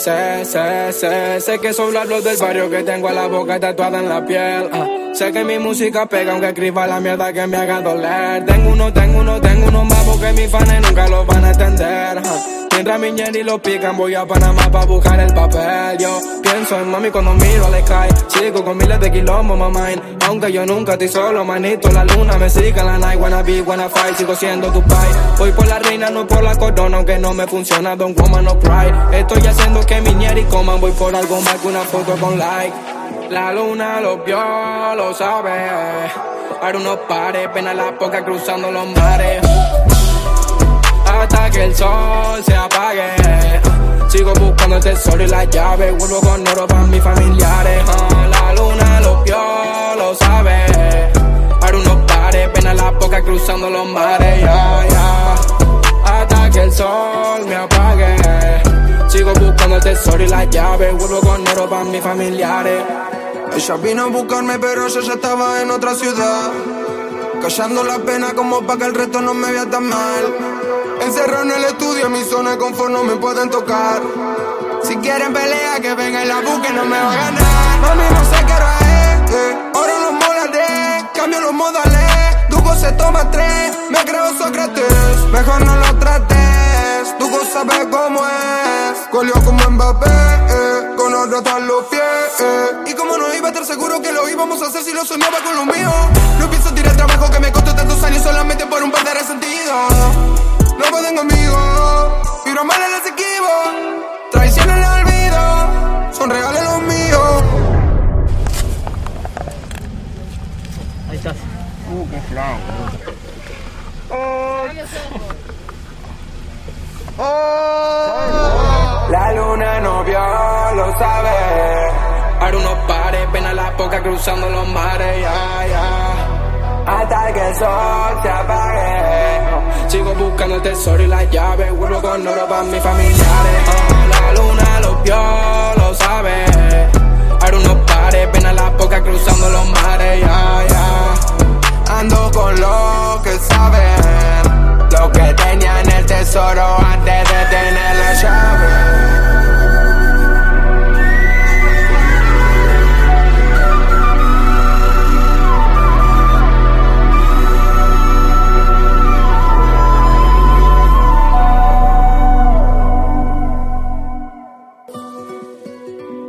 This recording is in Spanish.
Sé, sé, sé, sé que son los del barrio que tengo a la boca tatuada en la piel. Ah, sé que mi música pega aunque escriba la mierda que me haga doler. Tengo uno, tengo uno, tengo uno más porque mis fans nunca lo van Mientras mi y lo pican, voy a Panamá pa' buscar el papel. Yo pienso en mami cuando miro a sky. Sigo con miles de kilómetros, mamá. Aunque yo nunca estoy solo, manito. La luna me sigue la night. Wanna be, wanna fight. Sigo siendo tu pai. Voy por la reina, no por la corona. Aunque no me funciona, don't woman, no pride. Estoy haciendo que mi y coman. Voy por algo más que una foto con like. La luna lo vio, lo sabe. Ahora unos pares, pena la poca cruzando los mares el tesoro y la llave. Vuelvo con oro para mis familiares. Ah, la luna lo vio, lo sabe. Para unos pares, pena la poca cruzando los mares. Hasta que el sol me apague. Sigo buscando el tesoro y la llave. Vuelvo con oro para mis familiares. Ella vino a buscarme, pero yo ya estaba en otra ciudad. Callando la pena como para que el resto no me vea tan mal. Encerrado en el estudio, mi zona de confort no me pueden tocar. Si quieren pelea, que venga y la busquen, no me va a ganar. Mami, no sé qué hora es, eh. ahora los molaré, cambio los modales. Dugo se toma tres, me creo Sócrates. Mejor no lo trates, Dugo sabe cómo es. Colió como Mbappé, eh. con otro están los pies. Eh. Y como no iba a estar seguro que lo íbamos a hacer si lo soñaba con lo mío. No pienso tirar trabajo que me costó tantos años solamente por un par de resentidos Uh, qué flau. Oh. La luna no vio, lo sabe. Ahora unos pares, ven a la poca cruzando los mares, ya, ya. Hasta que el sol se apague. Sigo buscando el tesoro y la llave. Vuelvo con oro para mis familiares. Oh, la luna que saben.